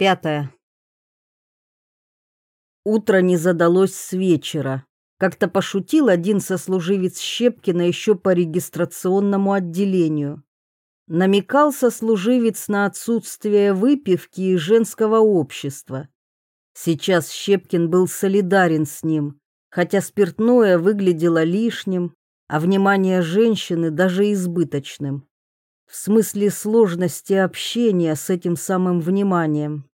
Пятое. Утро не задалось с вечера. Как-то пошутил один сослуживец Щепкина еще по регистрационному отделению. Намекал сослуживец на отсутствие выпивки и женского общества. Сейчас Щепкин был солидарен с ним, хотя спиртное выглядело лишним, а внимание женщины даже избыточным. В смысле сложности общения с этим самым вниманием.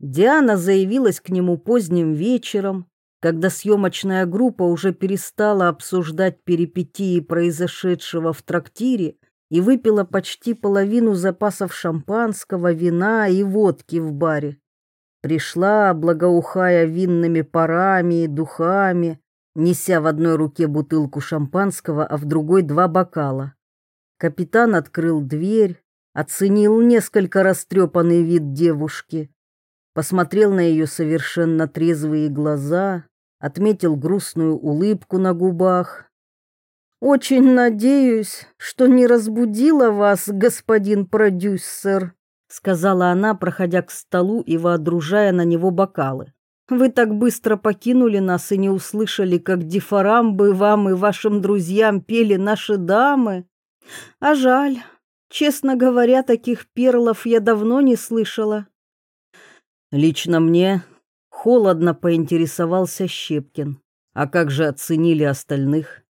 Диана заявилась к нему поздним вечером, когда съемочная группа уже перестала обсуждать перипетии произошедшего в трактире и выпила почти половину запасов шампанского, вина и водки в баре. Пришла, благоухая винными парами и духами, неся в одной руке бутылку шампанского, а в другой два бокала. Капитан открыл дверь, оценил несколько растрепанный вид девушки, посмотрел на ее совершенно трезвые глаза, отметил грустную улыбку на губах. «Очень надеюсь, что не разбудила вас, господин продюсер», сказала она, проходя к столу и водружая на него бокалы. «Вы так быстро покинули нас и не услышали, как дифарамбы вам и вашим друзьям пели наши дамы. А жаль, честно говоря, таких перлов я давно не слышала. Лично мне холодно поинтересовался Щепкин. А как же оценили остальных?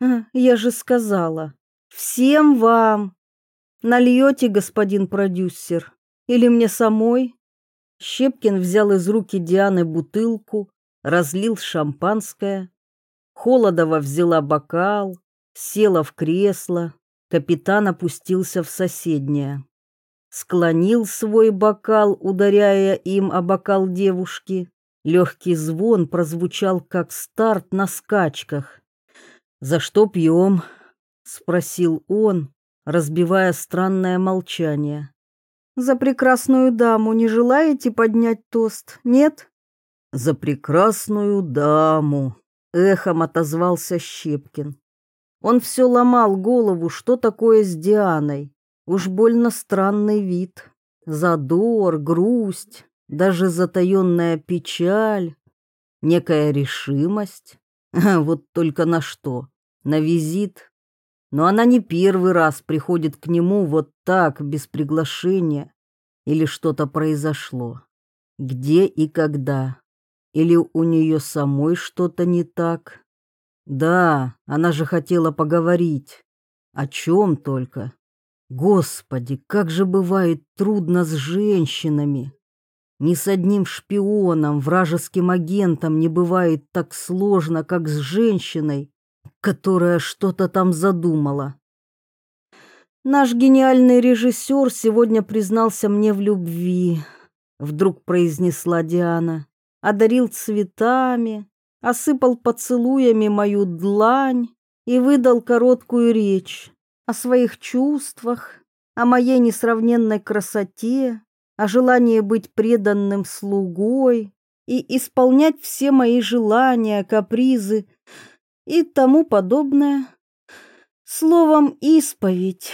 А, я же сказала. Всем вам. Нальете, господин продюсер? Или мне самой? Щепкин взял из руки Дианы бутылку, разлил шампанское. Холодова взяла бокал, села в кресло. Капитан опустился в соседнее склонил свой бокал, ударяя им о бокал девушки. Легкий звон прозвучал, как старт на скачках. «За что пьем?» — спросил он, разбивая странное молчание. «За прекрасную даму не желаете поднять тост, нет?» «За прекрасную даму!» — эхом отозвался Щепкин. Он все ломал голову, что такое с Дианой. Уж больно странный вид. Задор, грусть, даже затаенная печаль, некая решимость. Вот только на что? На визит? Но она не первый раз приходит к нему вот так, без приглашения. Или что-то произошло. Где и когда? Или у нее самой что-то не так? Да, она же хотела поговорить. О чем только? Господи, как же бывает трудно с женщинами. Ни с одним шпионом, вражеским агентом не бывает так сложно, как с женщиной, которая что-то там задумала. Наш гениальный режиссер сегодня признался мне в любви, вдруг произнесла Диана. Одарил цветами, осыпал поцелуями мою длань и выдал короткую речь о своих чувствах, о моей несравненной красоте, о желании быть преданным слугой и исполнять все мои желания, капризы и тому подобное. Словом, исповедь.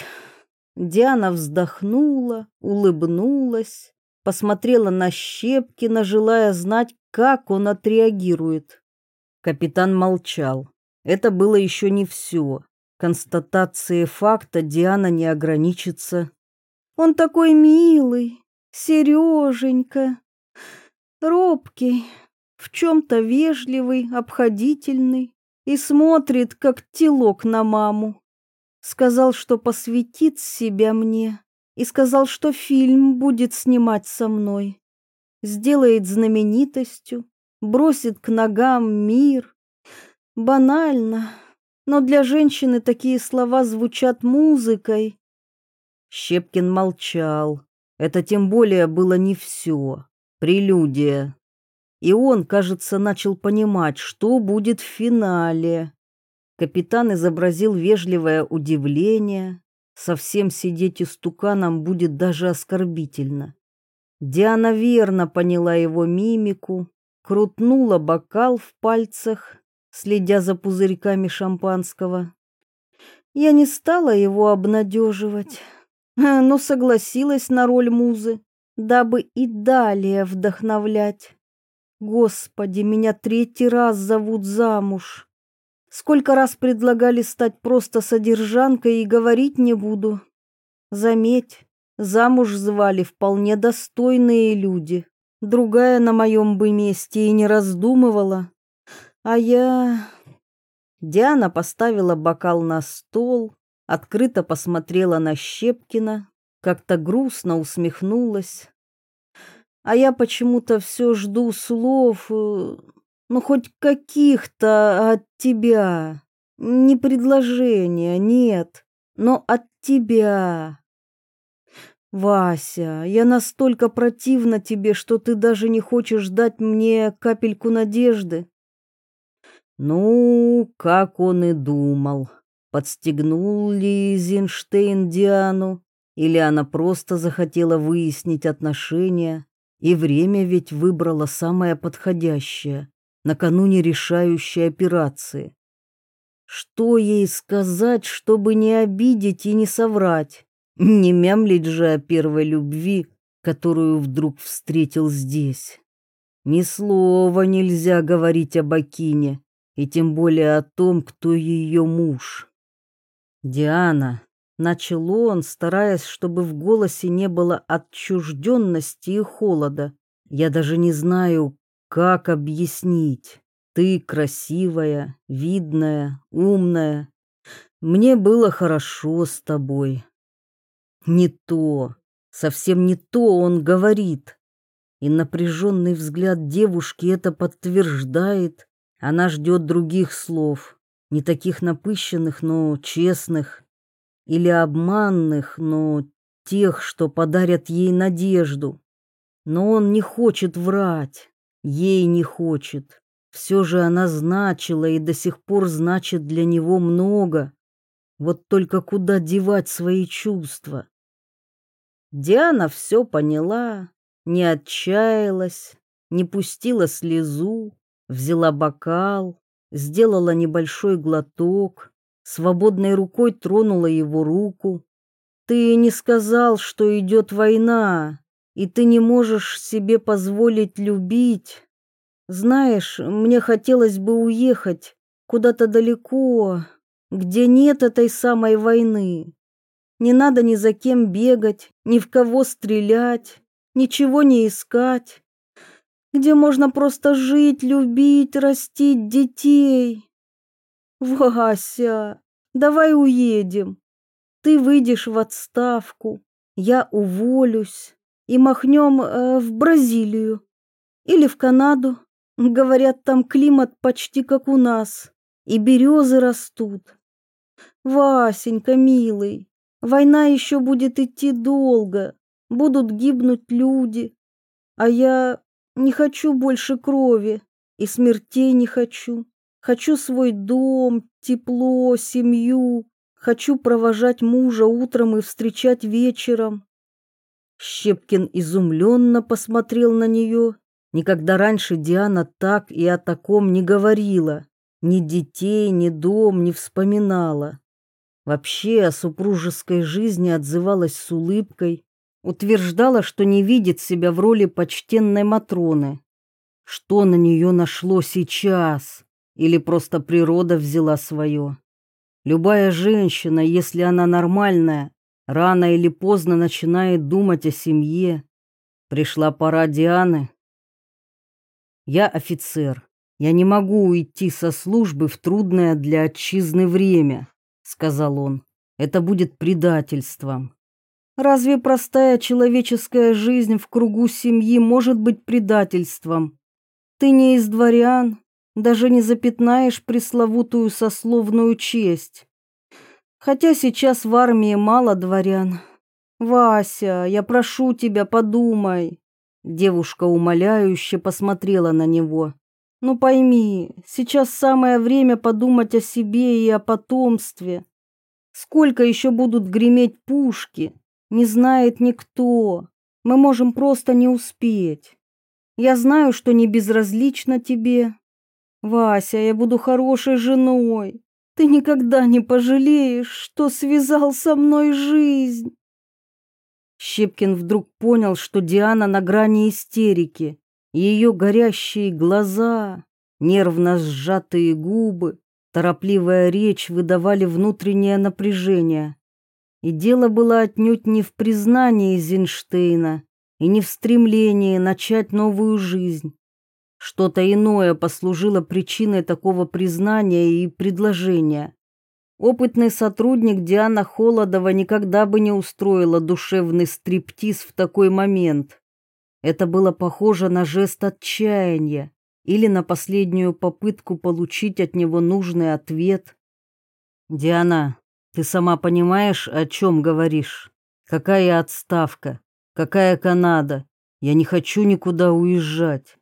Диана вздохнула, улыбнулась, посмотрела на Щепкина, желая знать, как он отреагирует. Капитан молчал. Это было еще не все констатации факта Диана не ограничится. Он такой милый, Сереженька, робкий, в чем-то вежливый, обходительный и смотрит, как телок на маму. Сказал, что посвятит себя мне и сказал, что фильм будет снимать со мной. Сделает знаменитостью, бросит к ногам мир. Банально, но для женщины такие слова звучат музыкой. Щепкин молчал. Это тем более было не все. Прелюдия. И он, кажется, начал понимать, что будет в финале. Капитан изобразил вежливое удивление. Совсем сидеть истуканом будет даже оскорбительно. Диана верно поняла его мимику, крутнула бокал в пальцах следя за пузырьками шампанского. Я не стала его обнадеживать, но согласилась на роль музы. дабы и далее вдохновлять. Господи, меня третий раз зовут замуж. Сколько раз предлагали стать просто содержанкой и говорить не буду. Заметь, замуж звали вполне достойные люди. Другая на моем бы месте и не раздумывала. А я... Диана поставила бокал на стол, открыто посмотрела на Щепкина, как-то грустно усмехнулась. А я почему-то все жду слов, э, ну хоть каких-то от тебя. Не предложения, нет, но от тебя. Вася, я настолько противна тебе, что ты даже не хочешь дать мне капельку надежды. Ну, как он и думал. Подстегнул ли Зинштейн Диану, или она просто захотела выяснить отношения, и время ведь выбрала самое подходящее, накануне решающей операции. Что ей сказать, чтобы не обидеть и не соврать? Не мямлить же о первой любви, которую вдруг встретил здесь. Ни слова нельзя говорить об Акине, и тем более о том, кто ее муж. Диана, начал он, стараясь, чтобы в голосе не было отчужденности и холода. Я даже не знаю, как объяснить. Ты красивая, видная, умная. Мне было хорошо с тобой. Не то, совсем не то он говорит. И напряженный взгляд девушки это подтверждает. Она ждет других слов, не таких напыщенных, но честных, или обманных, но тех, что подарят ей надежду. Но он не хочет врать, ей не хочет. Все же она значила и до сих пор значит для него много. Вот только куда девать свои чувства? Диана все поняла, не отчаялась, не пустила слезу, взяла бокал, сделала небольшой глоток, свободной рукой тронула его руку. Ты не сказал, что идет война, и ты не можешь себе позволить любить. Знаешь, мне хотелось бы уехать куда-то далеко, где нет этой самой войны. Не надо ни за кем бегать, ни в кого стрелять, ничего не искать где можно просто жить, любить, растить детей. Вася, давай уедем. Ты выйдешь в отставку, я уволюсь и махнем э, в Бразилию или в Канаду. Говорят, там климат почти как у нас, и березы растут. Васенька, милый, война еще будет идти долго, будут гибнуть люди, а я не хочу больше крови и смертей не хочу. Хочу свой дом, тепло, семью. Хочу провожать мужа утром и встречать вечером. Щепкин изумленно посмотрел на нее. Никогда раньше Диана так и о таком не говорила. Ни детей, ни дом не вспоминала. Вообще о супружеской жизни отзывалась с улыбкой, утверждала, что не видит себя в роли почтенной Матроны. Что на нее нашло сейчас? Или просто природа взяла свое? Любая женщина, если она нормальная, рано или поздно начинает думать о семье. Пришла пора Дианы. Я офицер. Я не могу уйти со службы в трудное для отчизны время, сказал он. Это будет предательством. Разве простая человеческая жизнь в кругу семьи может быть предательством? Ты не из дворян, даже не запятнаешь пресловутую сословную честь. Хотя сейчас в армии мало дворян. Вася, я прошу тебя, подумай. Девушка умоляюще посмотрела на него. Ну пойми, сейчас самое время подумать о себе и о потомстве. Сколько еще будут греметь пушки, не знает никто. Мы можем просто не успеть. Я знаю, что не безразлично тебе. Вася, я буду хорошей женой. Ты никогда не пожалеешь, что связал со мной жизнь. Щепкин вдруг понял, что Диана на грани истерики. Ее горящие глаза, нервно сжатые губы, торопливая речь выдавали внутреннее напряжение. И дело было отнюдь не в признании Зинштейна и не в стремлении начать новую жизнь. Что-то иное послужило причиной такого признания и предложения. Опытный сотрудник Диана Холодова никогда бы не устроила душевный стриптиз в такой момент. Это было похоже на жест отчаяния или на последнюю попытку получить от него нужный ответ. «Диана, ты сама понимаешь, о чем говоришь? Какая отставка? Какая Канада? Я не хочу никуда уезжать.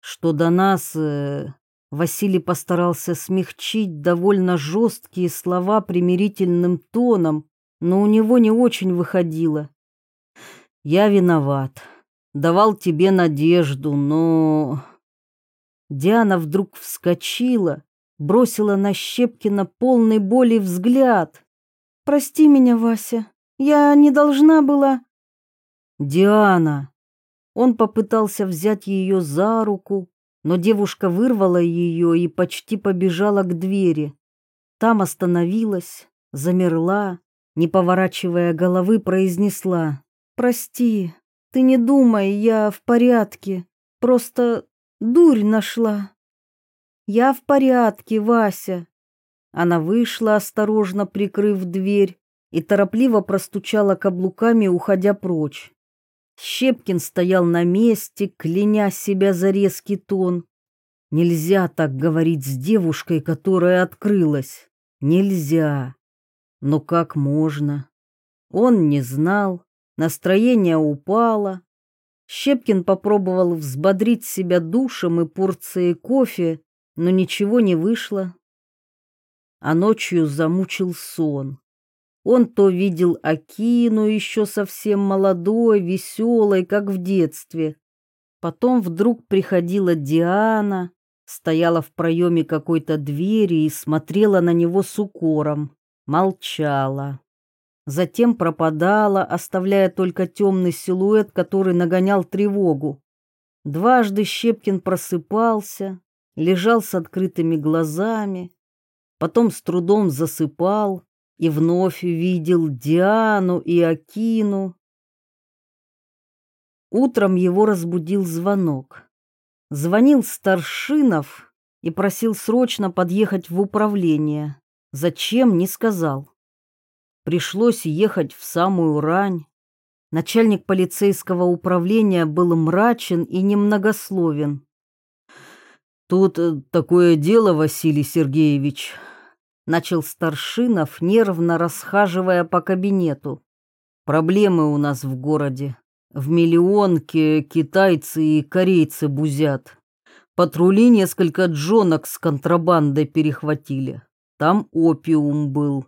Что до нас, э, Василий постарался смягчить довольно жесткие слова примирительным тоном, но у него не очень выходило. Я виноват. Давал тебе надежду, но Диана вдруг вскочила, бросила на Щепкина полный боли взгляд. Прости меня, Вася. Я не должна была Диана он попытался взять ее за руку, но девушка вырвала ее и почти побежала к двери. Там остановилась, замерла, не поворачивая головы, произнесла. «Прости, ты не думай, я в порядке, просто дурь нашла». «Я в порядке, Вася». Она вышла, осторожно прикрыв дверь, и торопливо простучала каблуками, уходя прочь. Щепкин стоял на месте, кляня себя за резкий тон. Нельзя так говорить с девушкой, которая открылась. Нельзя. Но как можно? Он не знал, настроение упало. Щепкин попробовал взбодрить себя душем и порцией кофе, но ничего не вышло. А ночью замучил сон. Он то видел Акину еще совсем молодой, веселой, как в детстве. Потом вдруг приходила Диана, стояла в проеме какой-то двери и смотрела на него с укором, молчала. Затем пропадала, оставляя только темный силуэт, который нагонял тревогу. Дважды Щепкин просыпался, лежал с открытыми глазами, потом с трудом засыпал, и вновь видел Диану и Акину. Утром его разбудил звонок. Звонил Старшинов и просил срочно подъехать в управление. Зачем, не сказал. Пришлось ехать в самую рань. Начальник полицейского управления был мрачен и немногословен. «Тут э, такое дело, Василий Сергеевич», начал Старшинов, нервно расхаживая по кабинету. Проблемы у нас в городе. В миллионке китайцы и корейцы бузят. Патрули несколько джонок с контрабандой перехватили. Там опиум был.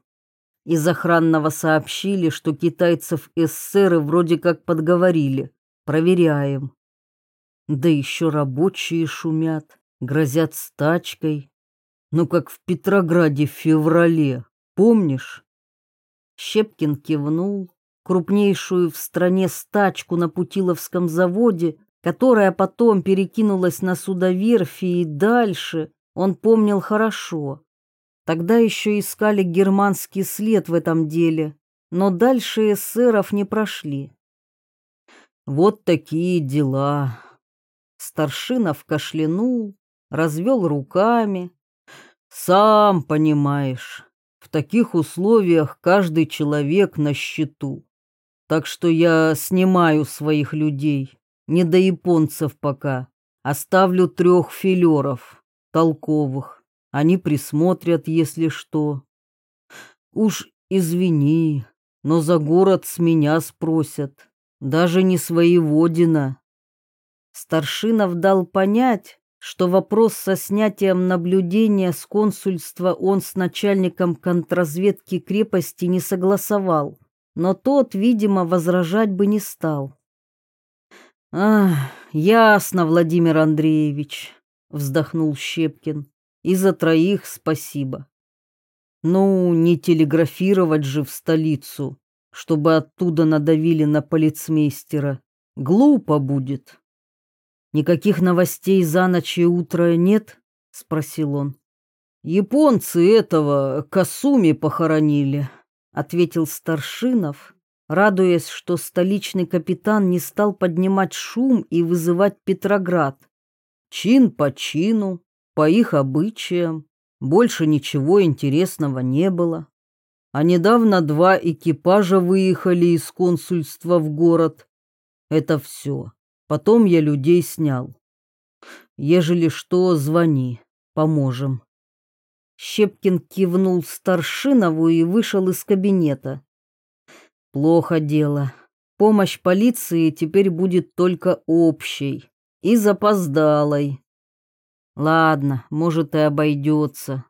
Из охранного сообщили, что китайцев эсеры вроде как подговорили. Проверяем. Да еще рабочие шумят, грозят стачкой. Ну, как в Петрограде в феврале, помнишь? Щепкин кивнул. Крупнейшую в стране стачку на Путиловском заводе, которая потом перекинулась на судоверфи и дальше, он помнил хорошо. Тогда еще искали германский след в этом деле, но дальше эсеров не прошли. Вот такие дела. Старшинов кашлянул, развел руками, сам понимаешь, в таких условиях каждый человек на счету. Так что я снимаю своих людей, не до японцев пока. Оставлю трех филеров, толковых. Они присмотрят, если что. Уж извини, но за город с меня спросят. Даже не своеводина. Старшинов дал понять, что вопрос со снятием наблюдения с консульства он с начальником контрразведки крепости не согласовал, но тот, видимо, возражать бы не стал. «Ах, ясно, Владимир Андреевич», — вздохнул Щепкин, — «и за троих спасибо. Ну, не телеграфировать же в столицу, чтобы оттуда надавили на полицмейстера. Глупо будет. Никаких новостей за ночь и утро нет? спросил он. Японцы этого Касуми похоронили, ответил Старшинов, радуясь, что столичный капитан не стал поднимать шум и вызывать Петроград. Чин по чину, по их обычаям, больше ничего интересного не было. А недавно два экипажа выехали из консульства в город. Это все. Потом я людей снял. Ежели что, звони, поможем. Щепкин кивнул Старшинову и вышел из кабинета. Плохо дело. Помощь полиции теперь будет только общей и запоздалой. Ладно, может и обойдется.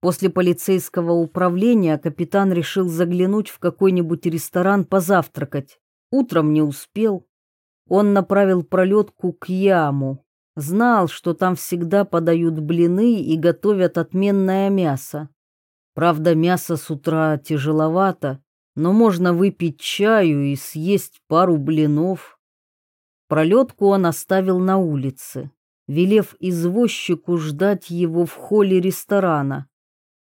После полицейского управления капитан решил заглянуть в какой-нибудь ресторан позавтракать. Утром не успел. Он направил пролетку к яму. Знал, что там всегда подают блины и готовят отменное мясо. Правда, мясо с утра тяжеловато, но можно выпить чаю и съесть пару блинов. Пролетку он оставил на улице, велев извозчику ждать его в холле ресторана,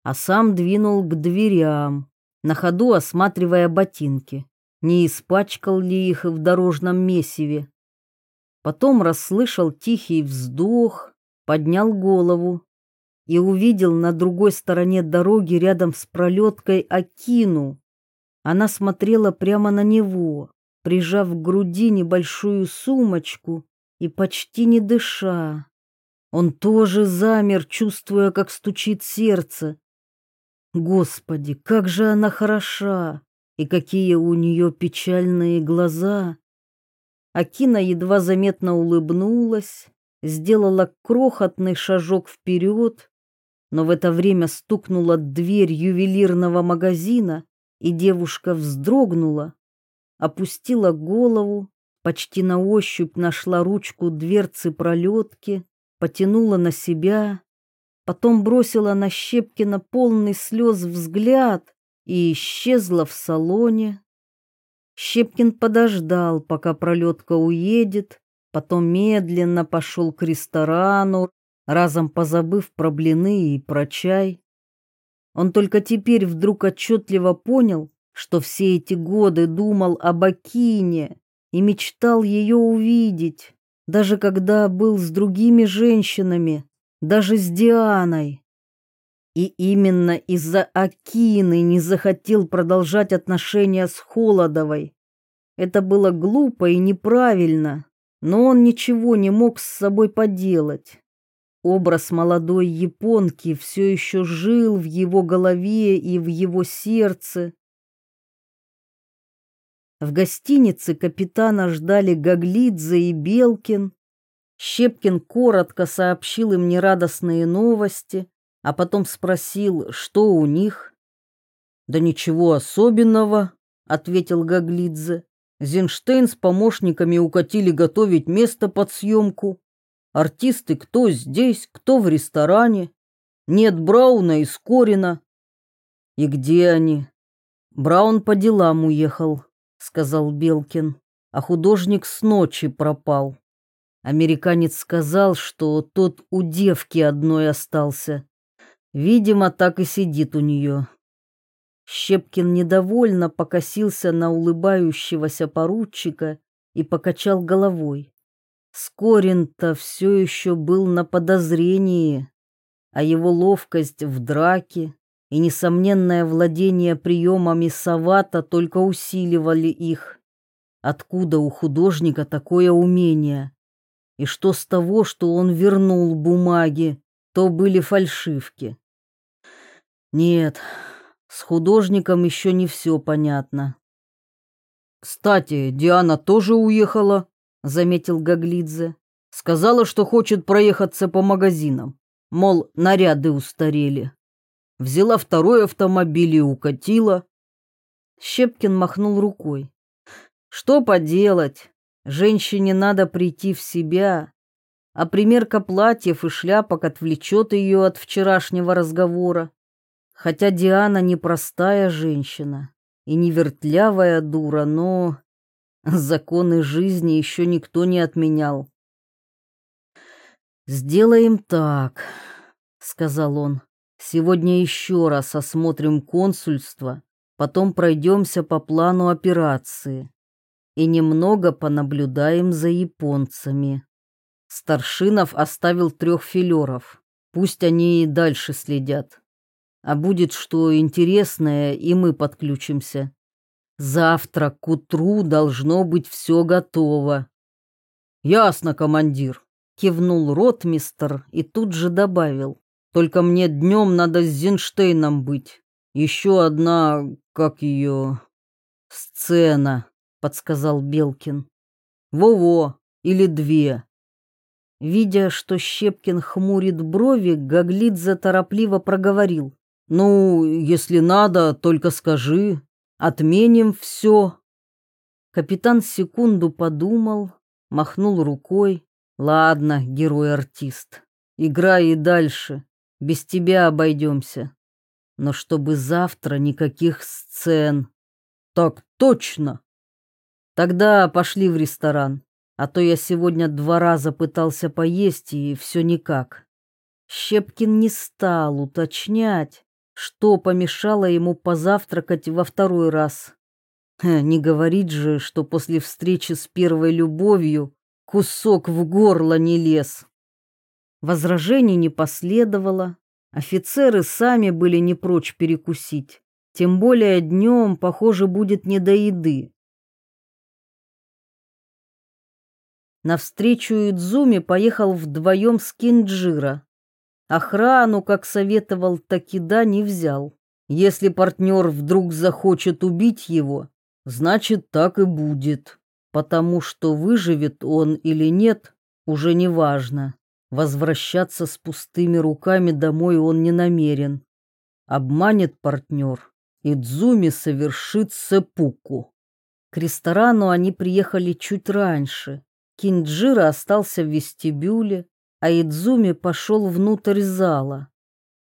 а сам двинул к дверям, на ходу осматривая ботинки, не испачкал ли их в дорожном месиве. Потом расслышал тихий вздох, поднял голову и увидел на другой стороне дороги рядом с пролеткой Акину. Она смотрела прямо на него, прижав к груди небольшую сумочку и почти не дыша. Он тоже замер, чувствуя, как стучит сердце. Господи, как же она хороша! И какие у нее печальные глаза! Акина едва заметно улыбнулась, сделала крохотный шажок вперед но в это время стукнула дверь ювелирного магазина, и девушка вздрогнула, опустила голову, почти на ощупь нашла ручку дверцы пролетки, потянула на себя, потом бросила на Щепкина полный слез взгляд и исчезла в салоне. Щепкин подождал, пока пролетка уедет, потом медленно пошел к ресторану, разом позабыв про блины и про чай. Он только теперь вдруг отчетливо понял, что все эти годы думал об Акине и мечтал ее увидеть, даже когда был с другими женщинами, даже с Дианой. И именно из-за Акины не захотел продолжать отношения с Холодовой. Это было глупо и неправильно, но он ничего не мог с собой поделать. Образ молодой японки все еще жил в его голове и в его сердце. В гостинице капитана ждали Гаглидзе и Белкин. Щепкин коротко сообщил им нерадостные новости, а потом спросил, что у них. «Да ничего особенного», — ответил Гаглидзе. «Зинштейн с помощниками укатили готовить место под съемку. Артисты кто здесь, кто в ресторане. Нет Брауна и Скорина. И где они? Браун по делам уехал, сказал Белкин, а художник с ночи пропал. Американец сказал, что тот у девки одной остался. Видимо, так и сидит у нее. Щепкин недовольно покосился на улыбающегося поручика и покачал головой. Скорин-то все еще был на подозрении, а его ловкость в драке и несомненное владение приемами Савата только усиливали их. Откуда у художника такое умение? И что с того, что он вернул бумаги, то были фальшивки? Нет, с художником еще не все понятно. Кстати, Диана тоже уехала, заметил Гаглидзе. Сказала, что хочет проехаться по магазинам. Мол, наряды устарели. Взяла второй автомобиль и укатила. Щепкин махнул рукой. Что поделать? Женщине надо прийти в себя. А примерка платьев и шляпок отвлечет ее от вчерашнего разговора. Хотя Диана непростая женщина и не вертлявая дура, но законы жизни еще никто не отменял. «Сделаем так», — сказал он. «Сегодня еще раз осмотрим консульство, потом пройдемся по плану операции и немного понаблюдаем за японцами. Старшинов оставил трех филеров. Пусть они и дальше следят. А будет что интересное, и мы подключимся. Завтра к утру должно быть все готово. Ясно, командир. Кивнул ротмистер и тут же добавил. Только мне днем надо с Зинштейном быть. Еще одна, как ее, сцена подсказал Белкин. Во-во, или две. Видя, что Щепкин хмурит брови, Гаглидзе торопливо проговорил. «Ну, если надо, только скажи. Отменим все». Капитан секунду подумал, махнул рукой. «Ладно, герой-артист, играй и дальше. Без тебя обойдемся. Но чтобы завтра никаких сцен». «Так точно!» Тогда пошли в ресторан, а то я сегодня два раза пытался поесть и все никак. Щепкин не стал уточнять, что помешало ему позавтракать во второй раз. Не говорить же, что после встречи с первой любовью кусок в горло не лез. Возражений не последовало. Офицеры сами были не прочь перекусить. Тем более днем, похоже, будет не до еды. Навстречу Идзуми поехал вдвоем с Кинджира. Охрану, как советовал Такида, не взял. Если партнер вдруг захочет убить его, значит так и будет, потому что выживет он или нет, уже не важно. Возвращаться с пустыми руками домой он не намерен. Обманет партнер, Идзуми совершит сепуку. К ресторану они приехали чуть раньше, Кинджира остался в вестибюле, а Идзуми пошел внутрь зала.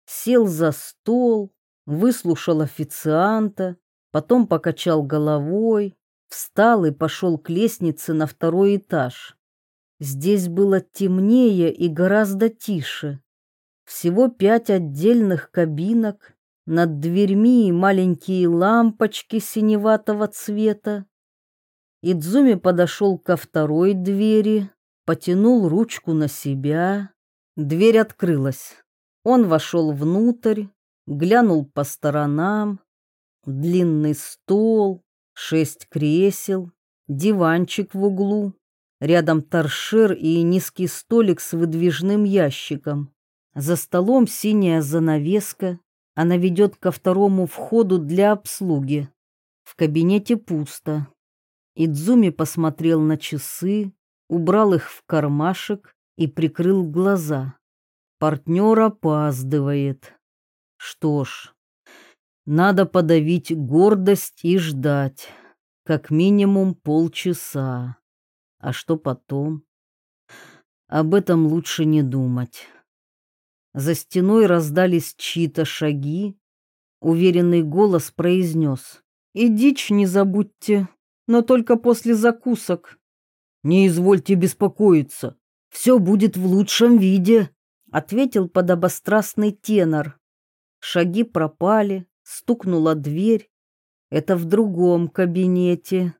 Сел за стол, выслушал официанта, потом покачал головой, встал и пошел к лестнице на второй этаж. Здесь было темнее и гораздо тише. Всего пять отдельных кабинок, над дверьми маленькие лампочки синеватого цвета, Идзуми подошел ко второй двери, потянул ручку на себя. Дверь открылась. Он вошел внутрь, глянул по сторонам. Длинный стол, шесть кресел, диванчик в углу. Рядом торшер и низкий столик с выдвижным ящиком. За столом синяя занавеска. Она ведет ко второму входу для обслуги. В кабинете пусто. Идзуми посмотрел на часы, убрал их в кармашек и прикрыл глаза. Партнер опаздывает. Что ж, надо подавить гордость и ждать. Как минимум полчаса. А что потом? Об этом лучше не думать. За стеной раздались чьи-то шаги. Уверенный голос произнес. «И дичь не забудьте» но только после закусок. Не извольте беспокоиться, все будет в лучшем виде, ответил подобострастный тенор. Шаги пропали, стукнула дверь. Это в другом кабинете.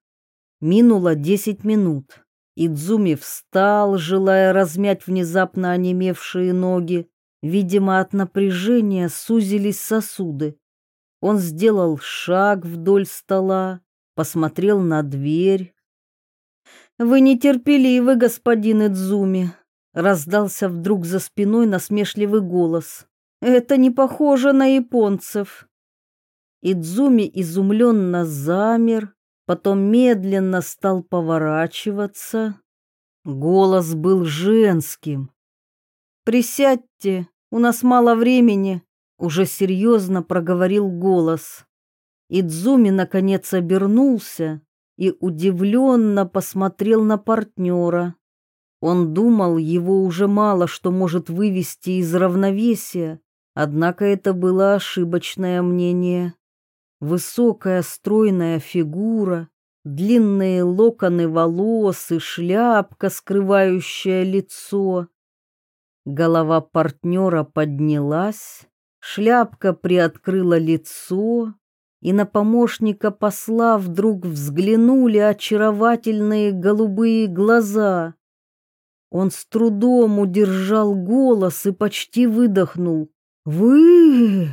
Минуло десять минут. Идзуми встал, желая размять внезапно онемевшие ноги. Видимо, от напряжения сузились сосуды. Он сделал шаг вдоль стола, посмотрел на дверь. «Вы нетерпеливы, господин Идзуми», — раздался вдруг за спиной насмешливый голос. «Это не похоже на японцев». Идзуми изумленно замер, потом медленно стал поворачиваться. Голос был женским. «Присядьте, у нас мало времени», — уже серьезно проговорил голос. Идзуми наконец обернулся и удивленно посмотрел на партнера. Он думал, его уже мало что может вывести из равновесия, Однако это было ошибочное мнение. Высокая стройная фигура, длинные локоны волос и шляпка, скрывающая лицо. Голова партнера поднялась, шляпка приоткрыла лицо, и на помощника посла вдруг взглянули очаровательные голубые глаза. Он с трудом удержал голос и почти выдохнул. «Вы...»